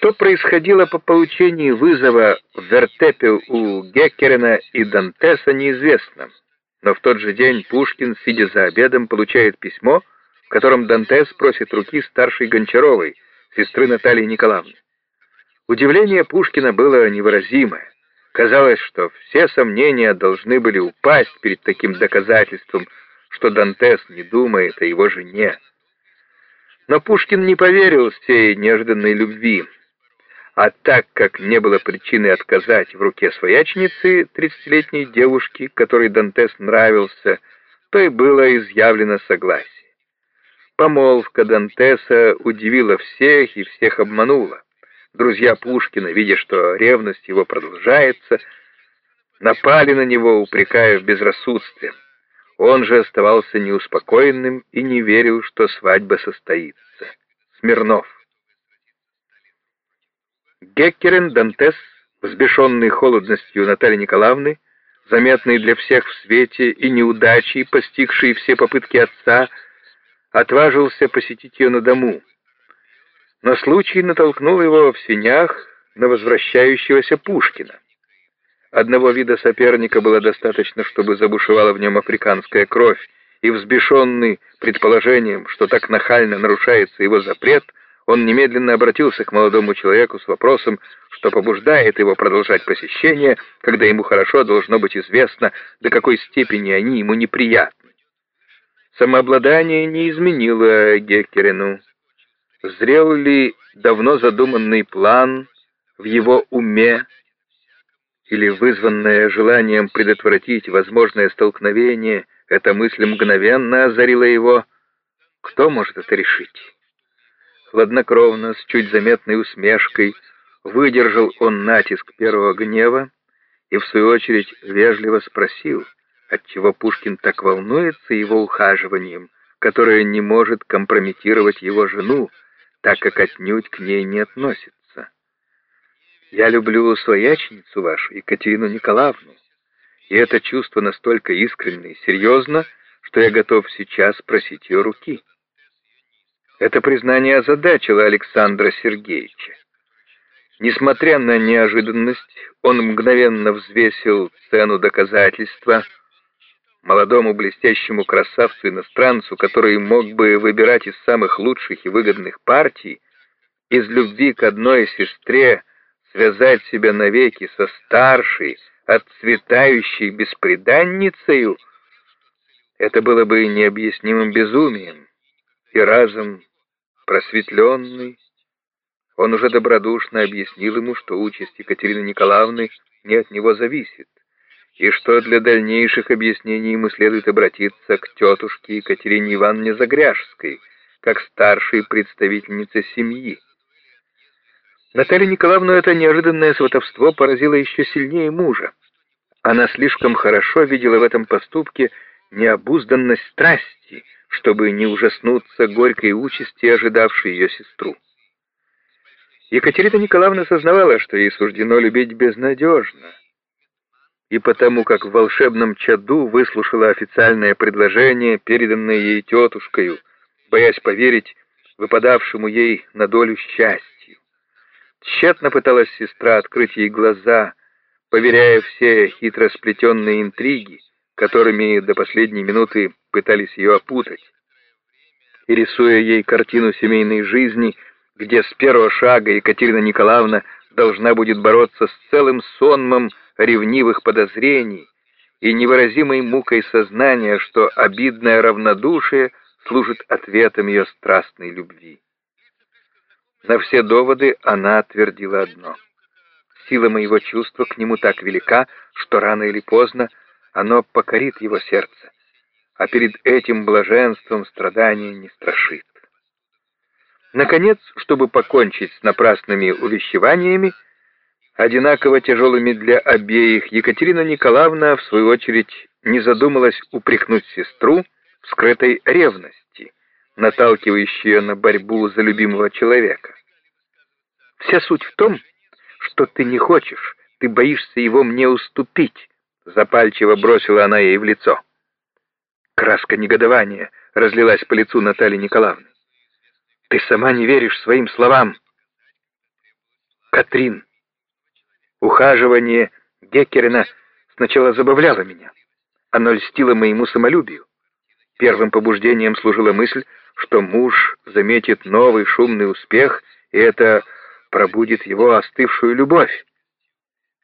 Что происходило по получении вызова в вертепе у Геккерена и Дантеса, неизвестно. Но в тот же день Пушкин, сидя за обедом, получает письмо, в котором Дантес просит руки старшей Гончаровой, сестры Натальи Николаевны. Удивление Пушкина было невыразимое. Казалось, что все сомнения должны были упасть перед таким доказательством, что Дантес не думает о его жене. Но Пушкин не поверил всей неожиданной любви. А так как не было причины отказать в руке своячницы, тридцатилетней девушки, которой Дантес нравился, то и было изъявлено согласие. Помолвка Дантеса удивила всех и всех обманула. Друзья Пушкина, видя, что ревность его продолжается, напали на него, упрекая в безрассудстве. Он же оставался неуспокоенным и не верил, что свадьба состоится. Смирнов. Геккерен Дантес, взбешенный холодностью Натальи Николаевны, заметный для всех в свете и неудачей, постигший все попытки отца, отважился посетить ее на дому. Но случай натолкнул его в синях на возвращающегося Пушкина. Одного вида соперника было достаточно, чтобы забушевала в нем африканская кровь, и взбешенный предположением, что так нахально нарушается его запрет, он немедленно обратился к молодому человеку с вопросом, что побуждает его продолжать посещение, когда ему хорошо должно быть известно, до какой степени они ему неприятны. Самообладание не изменило Геккерину. Зрел ли давно задуманный план в его уме, или вызванное желанием предотвратить возможное столкновение, эта мысль мгновенно озарила его. Кто может это решить? Хладнокровно, с чуть заметной усмешкой, выдержал он натиск первого гнева и, в свою очередь, вежливо спросил, отчего Пушкин так волнуется его ухаживанием, которое не может компрометировать его жену, так как отнюдь к ней не относится. Я люблю своячницу вашу, Екатерину Николаевну, и это чувство настолько искренне и серьезно, что я готов сейчас просить ее руки. Это признание озадачило Александра Сергеевича. Несмотря на неожиданность, он мгновенно взвесил цену доказательства молодому блестящему красавцу-иностранцу, который мог бы выбирать из самых лучших и выгодных партий, из любви к одной сестре, связать себя навеки со старшей, отцветающей беспреданницею, это было бы необъяснимым безумием, и разом просветленный, он уже добродушно объяснил ему, что участь Екатерины Николаевны не от него зависит, и что для дальнейших объяснений ему следует обратиться к тетушке Екатерине Ивановне Загряжской, как старшей представительнице семьи. Наталью Николаевну это неожиданное сватовство поразило еще сильнее мужа. Она слишком хорошо видела в этом поступке необузданность страсти, чтобы не ужаснуться горькой участи, ожидавшей ее сестру. Екатерина Николаевна сознавала, что ей суждено любить безнадежно, и потому как в волшебном чаду выслушала официальное предложение, переданное ей тетушкою, боясь поверить выпадавшему ей на долю счастья. Тщетно пыталась сестра открыть ей глаза, поверяя все хитро сплетенные интриги, которыми до последней минуты пытались ее опутать, и рисуя ей картину семейной жизни, где с первого шага Екатерина Николаевна должна будет бороться с целым сонмом ревнивых подозрений и невыразимой мукой сознания, что обидное равнодушие служит ответом ее страстной любви. На все доводы она твердила одно. Сила моего чувства к нему так велика, что рано или поздно оно покорит его сердце, а перед этим блаженством страдания не страшит. Наконец, чтобы покончить с напрасными увещеваниями, одинаково тяжелыми для обеих, Екатерина Николаевна, в свою очередь, не задумалась упрекнуть сестру в скрытой ревности, наталкивающие на борьбу за любимого человека. Вся суть в том, что ты не хочешь, ты боишься его мне уступить, запальчиво бросила она ей в лицо. Краска негодования разлилась по лицу Натальи Николаевны. Ты сама не веришь своим словам. Катрин. Ухаживание Геккерина сначала забавляло меня. Оно льстило моему самолюбию. Первым побуждением служила мысль, что муж заметит новый шумный успех, и это пробудит его остывшую любовь.